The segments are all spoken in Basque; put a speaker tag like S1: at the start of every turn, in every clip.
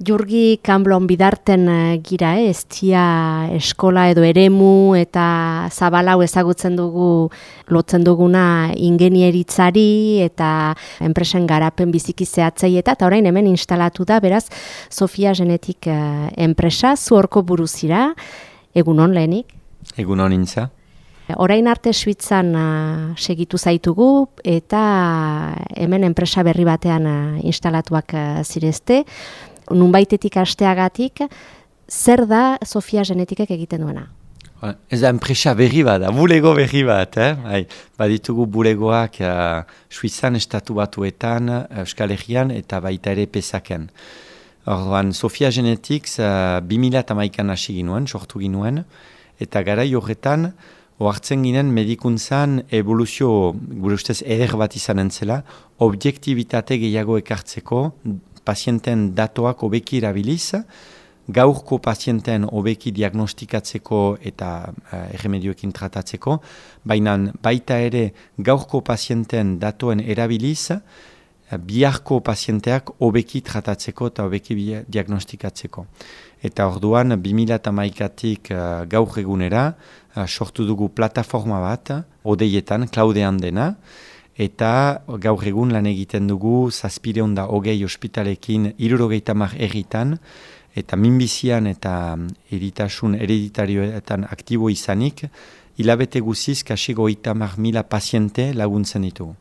S1: Jurgi kanblon bidarten eh, gira, eh? ez tia eskola edo eremu eta zabalau ezagutzen dugu lotzen duguna ingenieritzari eta enpresen garapen biziki zehatzei eta eta orain hemen instalatu da, beraz, Sofia Genetik eh, enpresa, zu horko buruzira, egunon lehenik?
S2: Egunon intza.
S1: Orain arte Suitzan uh, segitu zaitugu eta hemen enpresa berri batean uh, instalatuak uh, zirezte nunbaitetik asteagatik, zer da Sofia Genetikek egiten duena?
S2: Ba, ez da enpresa berri bat, bulego berri bat, eh? Hai, baditugu bulegoak uh, Suizan estatu batuetan, Euskal Herrian eta baita ere pesaken. Orduan, Sofia Genetics uh, 2000 hasi ginuen, sortu ginuen, eta gara horretan, oartzen ginen medikuntzan evoluzio, gure ustez, eder bat izan entzela, objektibitate gehiago ekartzeko, pazienten datoak hobeki erabiliz, gaurko pazienten hobeki diagnostikatzeko eta uh, erremedioekin tratatzeko, baina baita ere gaurko pazienten datoen erabiliz, biharko pazienteak hobeki tratatzeko eta hobeki diagnostikatzeko. Eta orduan, 2008-atik uh, gaur egunera, uh, sortu dugu plataforma bat, odeietan, klaudean dena, eta gaur egun lan egiten dugu zazpire honda hogei ospitalekin irurogeita mar erritan, eta minbizian eta eritasun ereditarioetan aktibo izanik, hilabete guziz kasi goita mar mila paziente laguntzen ditugu.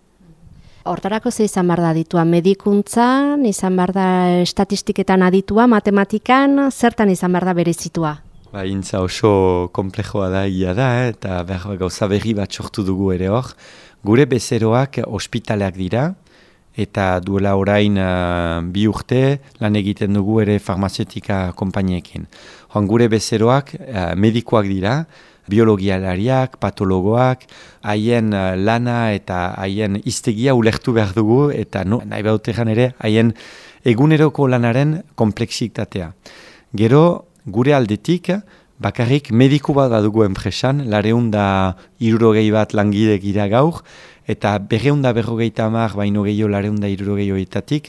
S1: Hortarako ze izan behar da ditua medikuntzan, izan behar da estatistiketan aditua, matematikan, zertan izan behar da berezitua?
S2: Ba, intza oso komplejoa da, ia da, eh? eta behar gauza berri bat sortu dugu ere hor. Gure bezeroak ospitaleak dira, eta duela orain uh, bi urte lan egiten dugu ere farmazeutika kompainiekin. Joan gure bezeroak uh, medikoak dira, biologialariak, patologoak, haien uh, lana eta haien iztegia ulertu behar dugu, eta no, nahi behar ere, haien eguneroko lanaren kompleksitatea. Gero, gure aldetik, bakarrik mediku bat dugu enpresan, lareunda irurogei bat langide gira gaur, eta berreunda berrogeita amak baino gehiago lareunda irurogei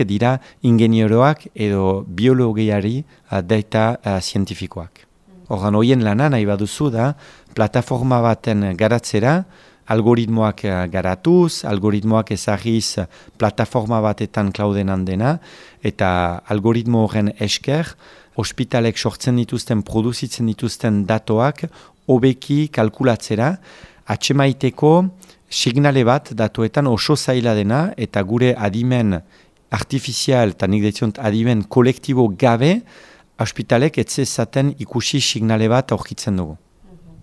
S2: dira ingenioroak edo biologiari daita uh, zientifikoak. Horran hoien lana nahi baduzu da, plataforma baten garatzera, algoritmoak garatuz, algoritmoak ezagiz plataforma batetan klauden handena, eta algoritmo horren esker, ospitalek sortzen dituzten, produzitzen dituzten datoak, hobeki kalkulatzera, atxemaiteko signale bat datuetan oso zaila dena, eta gure adimen artifizial, eta nik deziont adimen kolektibo gabe, ospitalek etzezaten ikusi signale bat aurkitzen dugu.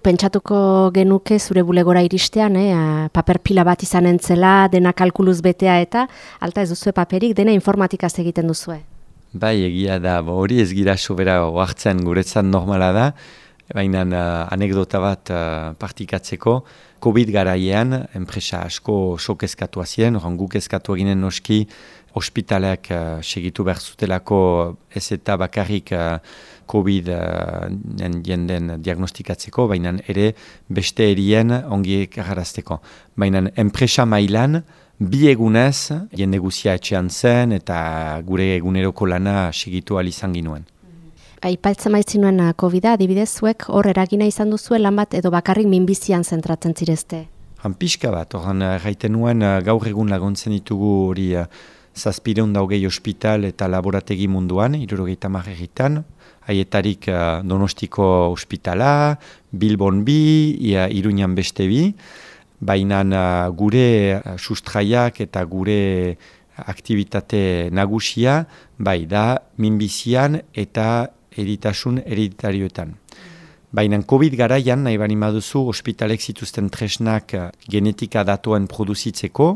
S1: Pentsatuko genuke zure bulegora iristean, eh? paper pila bat izan entzela, dena kalkuluz betea eta, alta ez duzue paperik, dena informatikaz egiten duzue.
S2: Bai, egia da, hori ez gira sobera oartzen guretzan normala da, baina uh, anekdota bat uh, partikatzeko, COVID garaiean, enpresa asko sok eskatu azien, oran guk eskatu eginen noski, ospitaleak uh, segitu behar zutelako ez eta bakarrik uh, COVID uh, jenden diagnostikatzeko, baina ere beste erien ongi egarazteko. Baina enpresa mailan, bi egunez, jende guzia etxean zen eta gure eguneroko lana segitu izan ginuen.
S1: Aipaltzen maitzen nuen COVID-a, adibidez zuek hor eragina izan duzu lan bat edo bakarrik minbizian zentratzen zirezte?
S2: Han pixka bat, horren gaiten uh, nuen uh, gaur egun laguntzen ditugu hori zazpireun daugei ospital eta laborategi munduan, irurogeita marregitan, haietarik donostiko ospitala, Bilbon bi, iruñan beste bi, baina uh, gure uh, sustraiak eta gure aktivitate nagusia, bai da minbizian eta eritasun ereditarioetan. Baina COVID garaian, nahi bani maduzu, ospitalek zituzten tresnak uh, genetika datoen produzitzeko,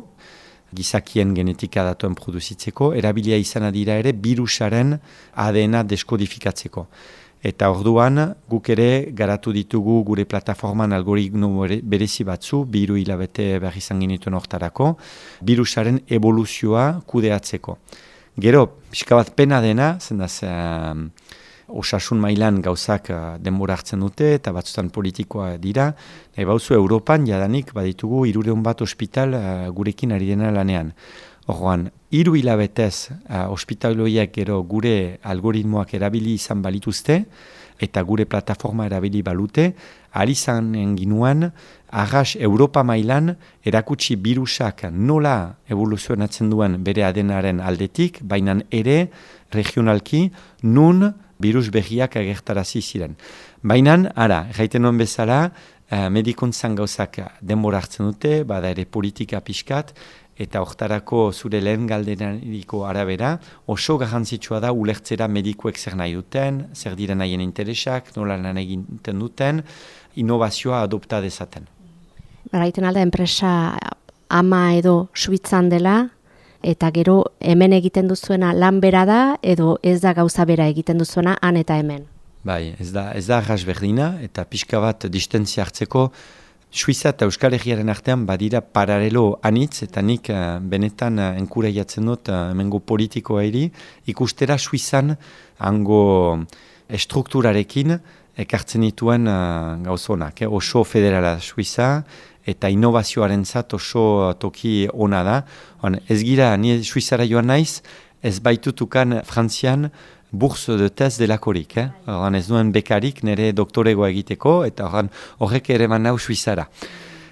S2: gizakien genetika datoen produzitzeko, erabilia izan adira ere virusaren ADN-a deskodifikatzeko. Eta orduan, guk ere garatu ditugu gure plataforman algoritmo berezi batzu, biru hilabete behar izan genituen hortarako, virusaren evoluzioa kudeatzeko. Gero, pixka bat pena dena, zendaz, uh, osasun mailan gauzak uh, denbora hartzen dute, eta batzutan politikoa dira, nahi bauzu Europan jadanik baditugu irureun bat ospital uh, gurekin ari dena lanean. Horroan, hiru hilabetez uh, ospitaloiak gero gure algoritmoak erabili izan balituzte, eta gure plataforma erabili balute, ari zanen ginuan, arras Europa mailan erakutsi birusak nola evoluzionatzen duen bere adenaren aldetik, baina ere regionalki nun virus behiak agertarazi ziren. Baina, ara, gaiten nuen bezala, uh, medikuntzan gauzak denbora hartzen dute, bada ere politika pixkat, eta hortarako zure lehen galdenariko arabera, oso garrantzitsua da ulertzera medikuek zer nahi duten, zer diren nahien interesak, nola lan egiten duten, inovazioa adopta dezaten.
S1: Baraiten alda, enpresa ama edo suitzan dela, eta gero hemen egiten duzuena lan bera da, edo ez da gauza bera egiten duzuena han eta hemen.
S2: Bai, ez da, ez da berdina, eta pixka bat distentzia hartzeko, Suiza eta Euskal Herriaren artean badira paralelo anitz, eta nik uh, benetan uh, enkura jatzen dut uh, emengo politikoa eri, ikustera Suizan hango estrukturarekin ekartzen dituen uh, gauzonak. Eh? Oso federala Suiza eta innovazioaren zat oso toki ona da. ez gira, ni Suizara joan naiz, ez baitutukan Frantzian, burz de tez delakorik. Eh? Horren ez duen bekarik nire doktoregoa egiteko, eta horren horrek ere man nau suizara.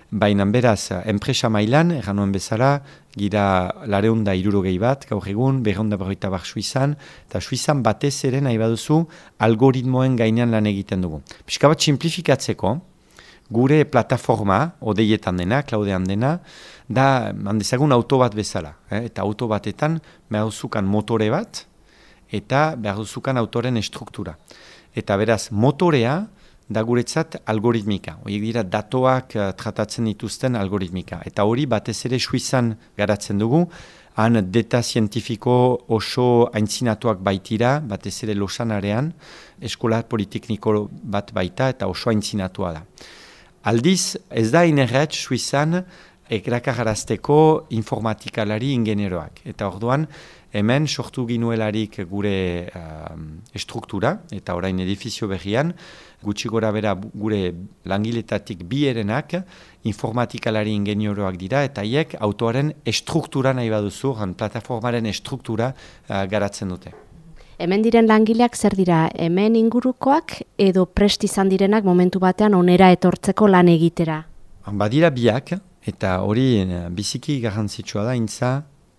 S2: Baina beraz, enpresa mailan, erran nuen bezala, gira lareunda irurogei bat, gaur egun, berreunda berroita bar suizan, eta suizan batez ere nahi baduzu algoritmoen gainean lan egiten dugu. Piska bat simplifikatzeko, gure plataforma, odeietan dena, klaudean dena, da, handezagun auto bat bezala. Eh? Eta auto batetan, behar motore bat, eta behar duzukan autoren estruktura. Eta beraz, motorea da guretzat algoritmika. Horiek dira datoak uh, tratatzen dituzten algoritmika. Eta hori batez ere suizan garatzen dugu, han deta zientifiko oso aintzinatuak baitira, batez ere losanarean, eskola politikniko bat baita eta oso aintzinatua da. Aldiz, ez da inerret suizan ekrakarazteko informatikalari ingenieroak. Eta orduan, hemen sortu ginuelarik gure uh, estruktura, eta orain edifizio berrian, gutxi gora bera gure langiletatik bi erenak, informatikalari ingenioroak dira, eta hiek autoaren estruktura nahi baduzu, han plataformaren estruktura uh, garatzen dute.
S1: Hemen diren langileak zer dira, hemen ingurukoak edo prest izan direnak momentu batean onera etortzeko lan egitera?
S2: Badira biak, eta hori eh, biziki garrantzitsua da, intza,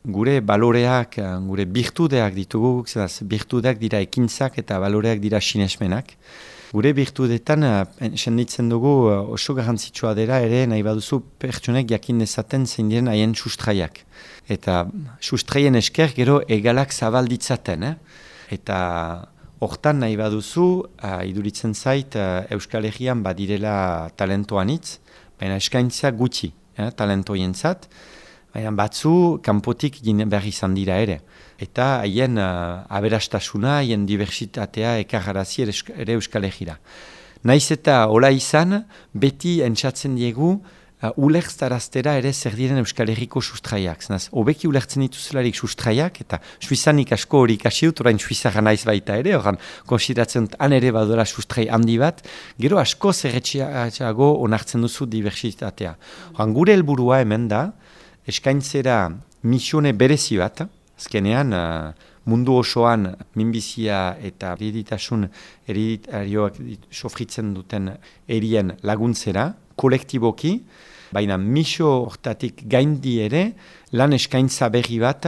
S2: gure baloreak, eh, gure birtudeak ditugu, zeraz, birtudeak dira ekintzak eta baloreak dira sinesmenak. Gure birtudetan, eh, senditzen dugu, eh, oso garrantzitsua dira ere, nahi baduzu pertsonek jakin dezaten zein diren haien sustraiak. Eta sustraien esker gero egalak zabalditzaten. Eh? Eta hortan nahi baduzu, uh, iduritzen zait, uh, Euskal Herrian badirela talentoanitz, baina eskaintza gutxi eh, talentoien zat. Baina batzu, kanpotik behar izan dira ere. Eta haien uh, aberastasuna, haien diversitatea ekarrazi ere, euskal egira. Naiz eta hola izan, beti entzatzen diegu, uh, ulertztaraztera ere zer diren euskal herriko sustraiak. Zenaz, obeki ulertzen dituzelarik sustraiak, eta suizanik asko hori ikasi dut, orain suizara naiz baita ere, oran konsideratzen han ere badora sustrai handi bat, gero asko zerretxiago onartzen duzu diversitatea. Oran, gure helburua hemen da, eskaintzera misione berezi bat, azkenean uh, mundu osoan minbizia eta hereditasun hereditarioak sofritzen duten erien laguntzera, kolektiboki, baina misio hortatik gaindi ere lan eskaintza berri bat,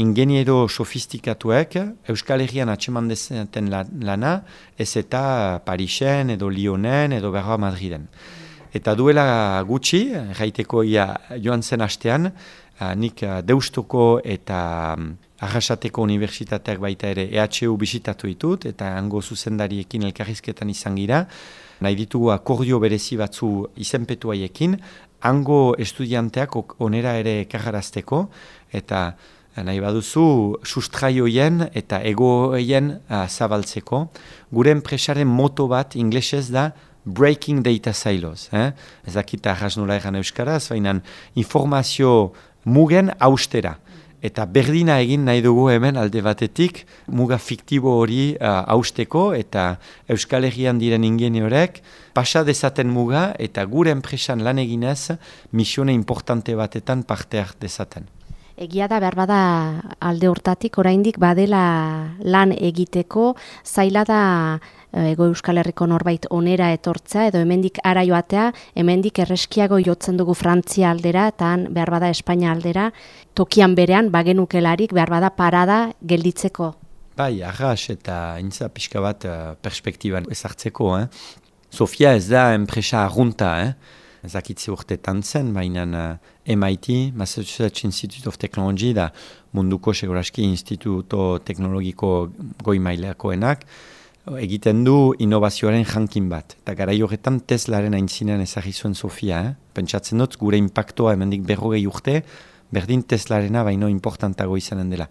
S2: ingeniero sofistikatuek Euskal Herrian atseman dezaten lana, ez eta Parisen edo Lyonen edo Berroa Madriden. Eta duela gutxi, gaiteko ia joan zen astean, nik Deustuko eta um, Arrasateko Unibertsitateak baita ere EHU bisitatu ditut, eta hango zuzendariekin elkarrizketan izan gira, nahi ditugu akordio berezi batzu izenpetu haiekin, hango estudianteak onera ere karrarazteko, eta nahi baduzu sustraioien eta egoeien uh, zabaltzeko. Gure enpresaren moto bat inglesez da breaking data silos. Eh? Ez dakit arras nola egan euskaraz, baina informazio mugen austera. Eta berdina egin nahi dugu hemen alde batetik muga fiktibo hori uh, austeko eta Euskal Herrian diren ingeniorek pasa dezaten muga eta gure enpresan lan eginez misione importante batetan parte dezaten.
S1: Egia da behar bada alde hortatik oraindik badela lan egiteko zaila da Ego Euskal Herriko norbait onera etortza edo hemendik ara joatea, hemendik erreskiago jotzen dugu Frantzia aldera eta behar bada Espainia aldera, tokian berean bagenukelarik behar bada parada gelditzeko.
S2: Bai, arras eta intza pixka bat uh, perspektiban ezartzeko. Eh? Sofia ez da enpresa arrunta, eh? ezakitze urtetan zen, baina uh, MIT, Massachusetts Institute of Technology, da munduko seguraski instituto teknologiko goi maileakoenak, egiten du innovazioaren jankin bat. Eta gara horretan Teslaren aintzinean ezagri zuen Sofia. Eh? Pentsatzen dut, gure impactoa hemendik berrogei urte, berdin Teslarena baino importantago izanen dela.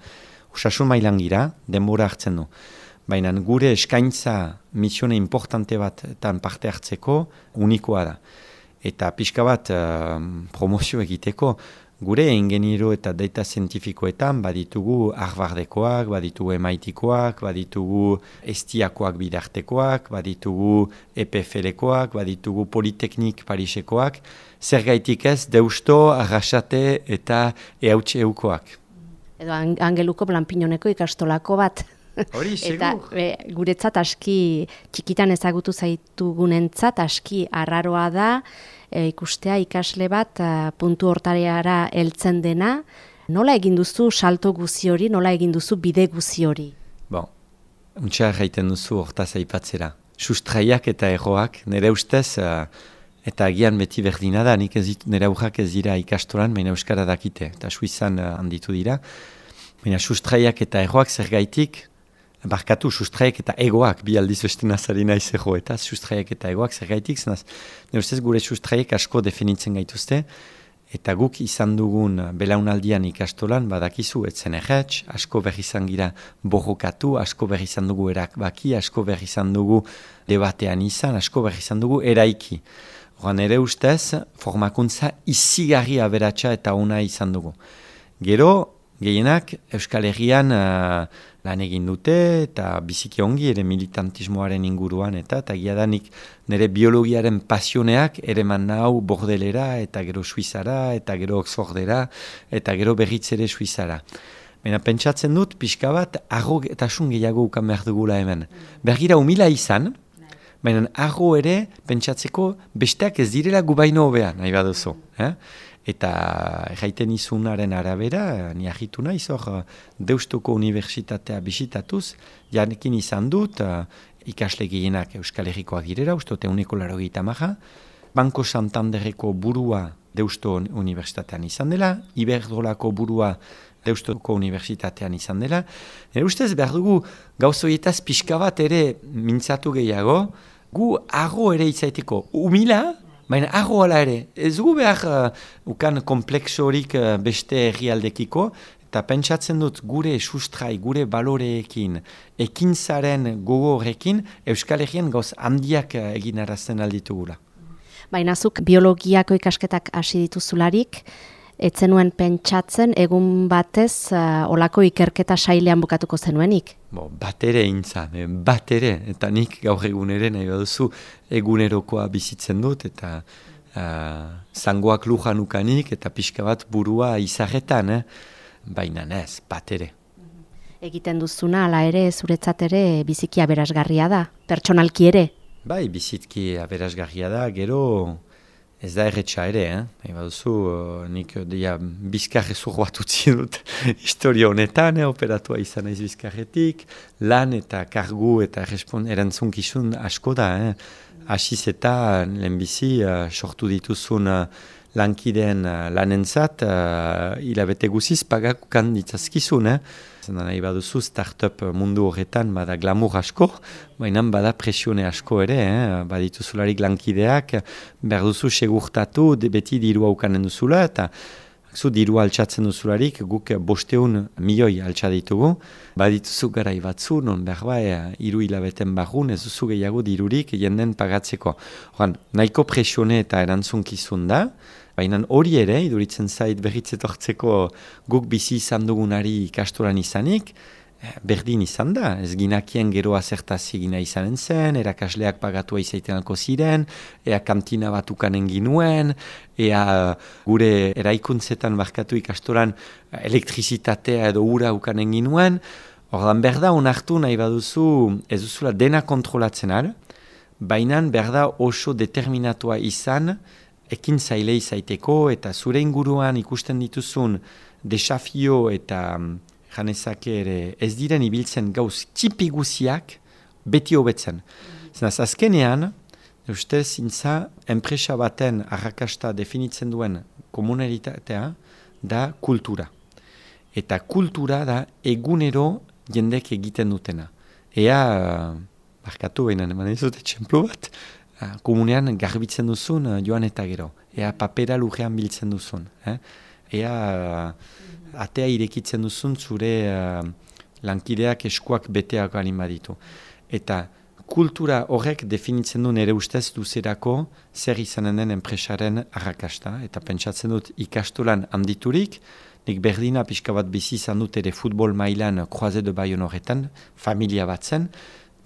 S2: Osasun mailan gira, denbora hartzen du. Baina gure eskaintza misione importante bat parte hartzeko unikoa da eta pixka bat uh, promozio egiteko gure ingeniero eta data zientifikoetan baditugu Harvardekoak, baditugu MITkoak, baditugu Estiakoak bidartekoak, baditugu EPFLkoak, baditugu Politeknik Parisekoak, zer gaitik ez deusto, arrasate eta ehautxe eukoak.
S1: Edo angeluko blanpinoneko ikastolako bat.
S2: Hori,
S1: Eta guretzat aski txikitan ezagutu zaitugunentzat aski arraroa da e, ikustea ikasle bat a, puntu hortareara heltzen dena. Nola egin duzu salto guzi hori, nola egin duzu bide guzi hori?
S2: Bon, untsa gaiten duzu hortaz aipatzera. Sustraiak eta erroak, nire ustez, eta agian beti berdina da, nik ez ditu, nire aurrak ez dira ikastoran, baina euskara dakite, eta suizan handitu dira. Baina sustraiak eta erroak zer gaitik, Barkatu, sustraiek eta egoak, bi aldiz beste nazari nahi zego, eta sustraiek eta egoak zer gaitik, zenaz, ustez gure sustraiek asko definitzen gaituzte, eta guk izan dugun belaunaldian ikastolan, badakizu, etzen erretx, asko berri izan gira borrokatu, asko berri izan dugu erak baki, asko berri izan dugu debatean izan, asko berri izan dugu eraiki. Horan ere ustez, formakuntza izigarri aberatsa eta ona izan dugu. Gero, gehienak, Euskal Herrian, uh, lan egin dute eta biziki ongi ere militantismoaren inguruan eta eta giadanik nire biologiaren pasioneak ere nau bordelera eta gero suizara eta gero oxfordera eta gero berriz ere suizara. Baina pentsatzen dut pixka bat arro eta sun gehiago ukan behar dugula hemen. Bergira humila izan, baina arro ere pentsatzeko besteak ez direla gubaino hobea nahi baduzu. Eh? Eta jaiten izunaren arabera, ni ahitu nahi zor, Deustuko Unibertsitatea bisitatuz, janekin izan dut, ikasle gehienak Euskal Herrikoak girera, ustote uniko laro maha, Banko Santanderreko burua Deusto Unibertsitatean izan dela, Iberdolako burua Deustoko Unibertsitatean izan dela. Nire ustez behar dugu gauzoietaz pixka bat ere mintzatu gehiago, gu arro ere izaiteko umila, Baina arro ala ere, ez gu behar uh, ukan komplexorik uh, beste herrialdekiko, eta pentsatzen dut gure sustrai, gure baloreekin, ekintzaren gogo horrekin, Euskal Herrian gauz handiak uh, egin arazten alditugula.
S1: Baina zuk biologiako ikasketak hasi dituzularik, etzenuen pentsatzen egun batez uh, olako ikerketa sailean bukatuko zenuenik?
S2: Bo, bat ere intzan, eh, bat ere, eta nik gaur egun ere nahi baduzu egunerokoa bizitzen dut, eta uh, zangoak lujan ukanik, eta pixka bat burua izarretan, eh? baina ez, bat ere.
S1: Egiten duzuna, ala ere, zuretzat ere, biziki aberasgarria da, pertsonalki ere?
S2: Bai, bizitki aberasgarria da, gero Ez da erretxa ere, eh? Eba duzu, uh, nik dia bizkarre zur bat utzi dut historia honetan, eh? operatua izan ez bizkarretik, lan eta kargu eta erantzun kizun asko da, eh? Asiz eta lehenbizi uh, sortu dituzun uh, lankideen uh, lanentzat, uh, hilabete guziz pagakukan ditzazkizun, eh? Zena nahi baduzu startup mundu horretan bada glamur asko, baina bada presione asko ere, eh? baditu zularik lankideak, behar duzu segurtatu, beti diru haukanen duzula, eta zu diru altxatzen duzularik, guk bosteun milioi altxa ditugu, badituzu garai batzu, non behar bai, iru hilabeten barrun, ez duzu gehiago dirurik jenden pagatzeko. Horan, nahiko presione eta erantzunkizun da, Baina hori ere, iduritzen zait berritzetortzeko guk bizi izan dugunari ikastoran izanik, berdin izan da, ez ginakien gero azertazi gina izanen zen, erakasleak pagatua izaiten ziren, ea kantina bat ukanen ginuen, ea gure eraikuntzetan barkatu ikastoran elektrizitatea edo ura ukanen ginuen, Ordan berda onartu nahi baduzu ez duzula dena kontrolatzen al, baina berda oso determinatua izan ekin zaile izaiteko eta zure inguruan ikusten dituzun desafio eta janezake ere ez diren ibiltzen gauz tipi guziak beti hobetzen. Zenaz, azkenean, ustez, zintza, enpresa baten arrakasta definitzen duen komunalitatea da kultura. Eta kultura da egunero jendek egiten dutena. Ea, barkatu behinan, eman ez dute txemplu bat, komunean garbitzen duzun joan eta gero. Ea papera lujean biltzen duzun. Eh? Ea atea irekitzen duzun zure uh, lankideak eskuak beteak alin baditu. Eta kultura horrek definitzen du nire ustez duzerako zer izanen den enpresaren arrakasta. Eta pentsatzen dut ikastolan handiturik, nik berdina pixka bat bizi izan dut ere futbol mailan kroaze de baion horretan, familia bat zen,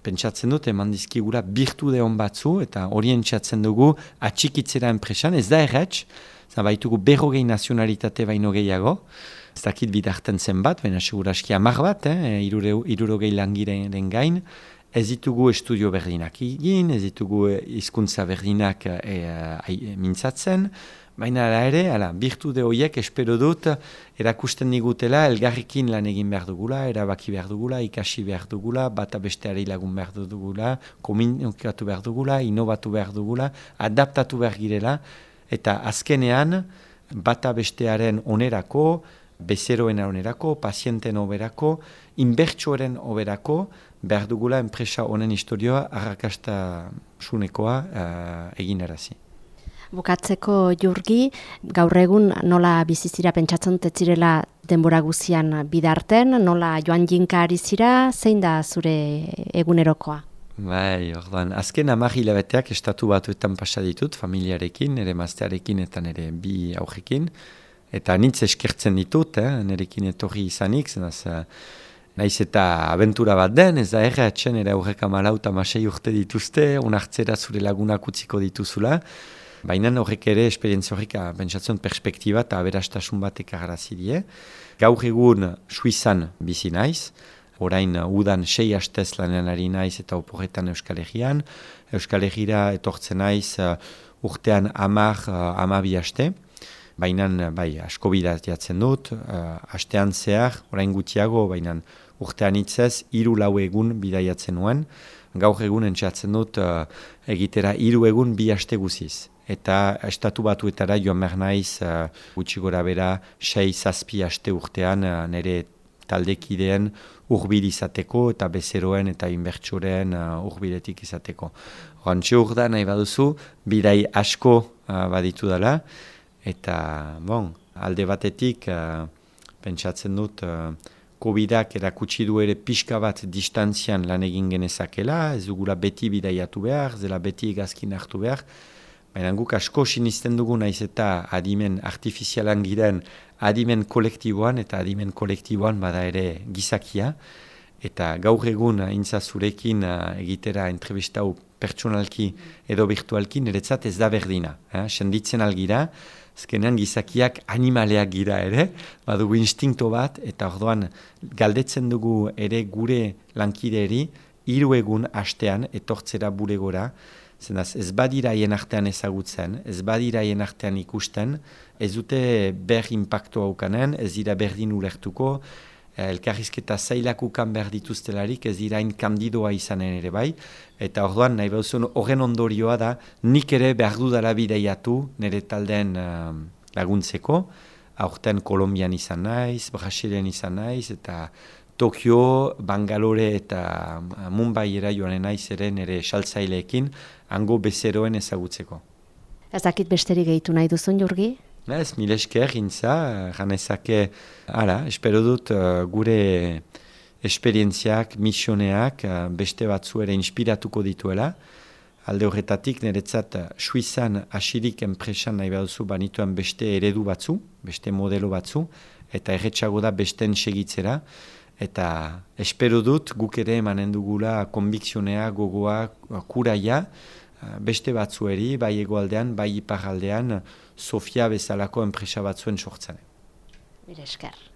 S2: pentsatzen dut eman dizkigura birtu deon batzu eta orientzatzen dugu atxikitzera enpresan, ez da erretz, zabaitugu berrogei nazionalitate baino gehiago, ez dakit bidarten zenbat, baina seguraski amar bat, eh, irurogei langiren gain, ez ditugu estudio berdinak egin, ez ditugu eh, hizkuntza berdinak e, mintzatzen, baina ala ere, ala, birtu de horiek espero dut, erakusten digutela, elgarrikin lan egin behar dugula, erabaki behar dugula, ikasi behar dugula, bata besteari lagun behar dugula, komunikatu behar dugula, inobatu behar dugula, adaptatu behar girela, eta azkenean, bata bestearen onerako, bezeroen onerako, pazienten oberako, inbertsuaren oberako, behar dugula enpresa honen historioa arrakasta sunekoa uh, egin erazi.
S1: Bukatzeko jurgi, gaur egun nola bizizira pentsatzen tetzirela denbora guzian bidarten, nola joan jinka zira, zein da zure egunerokoa?
S2: Bai, orduan, azken amak hilabeteak estatu batuetan pasa ditut, familiarekin, nire maztearekin eta nire bi aurrekin, eta nintz eskertzen ditut, eh, nerekin etorri izanik, zenaz, uh, naiz eta abentura bat den, ez da erra etxen, ere aurreka malauta masei urte dituzte, unartzera zure lagunak utziko dituzula, baina horrek ere, esperientzia horrek, pentsatzen perspektiba eta aberastasun batek agarazi die. Gaur egun, Suizan bizi naiz, orain udan sei hastez lanen ari naiz eta oporretan Euskal Herrian, Euskal Herriera etortzen naiz uh, urtean amar, uh, amabi haste, baina bai, asko bidat jatzen dut, uh, astean zehar, orain gutxiago, baina urtean itzez, iru lau egun bidaiatzen nuen, gaur egun entzatzen dut uh, egitera iru egun bi aste guziz. Eta estatu batuetara joan behar naiz uh, gutxi gora bera, sei zazpi aste urtean uh, nire taldekideen urbil izateko eta bezeroen eta inbertsuren uh, urbiletik izateko. Horantxe urda nahi baduzu, bidai asko uh, baditu dela, Eta, bon, alde batetik, uh, pentsatzen dut, uh, COVID-ak erakutsi du ere pixka bat distantzian lan egin genezakela, ez dugula beti bidaiatu behar, zela beti egazkin hartu behar, baina guk asko sinisten dugu naiz eta adimen artifizialan giren adimen kolektiboan eta adimen kolektiboan bada ere gizakia, eta gaur egun intza zurekin uh, egitera entrevistau pertsonalki edo virtualki niretzat ez da berdina. Eh? Senditzen algira, Azkenean gizakiak animaleak gira ere, badugu instinkto bat, eta orduan galdetzen dugu ere gure lankideri, hiru egun hastean etortzera bulegora, zenaz ez badira hien artean ezagutzen, ez badira hien artean ikusten, ez dute ber impacto haukanen, ez dira berdin ulertuko, Eh, elkarrizketa zailakukan behar dituztelarik ez dirain kandidoa izanen ere bai, eta orduan nahi behuzun horren ondorioa da nik ere behar dudala bideiatu nire taldean uh, laguntzeko, aurten Kolombian izan naiz, Brasilen izan naiz, eta Tokio, Bangalore eta uh, Mumbai era joan naiz ere nire saltzaileekin hango bezeroen ezagutzeko.
S1: Ez dakit besterik gehitu nahi duzun, Jurgi?
S2: Ez, mil esker gintza, janezake, ara, espero dut uh, gure esperientziak, misioneak, uh, beste batzu ere inspiratuko dituela. Alde horretatik, niretzat, Suizan asirik enpresan nahi baduzu banituen beste eredu batzu, beste modelo batzu, eta erretxago da besten segitzera, eta espero dut guk ere emanen dugula konbikzionea, gogoa, kuraia, beste batzueri, bai egoaldean, bai iparaldean, Sofia bezalako enpresa batzuen sortzen.
S1: Mire esker.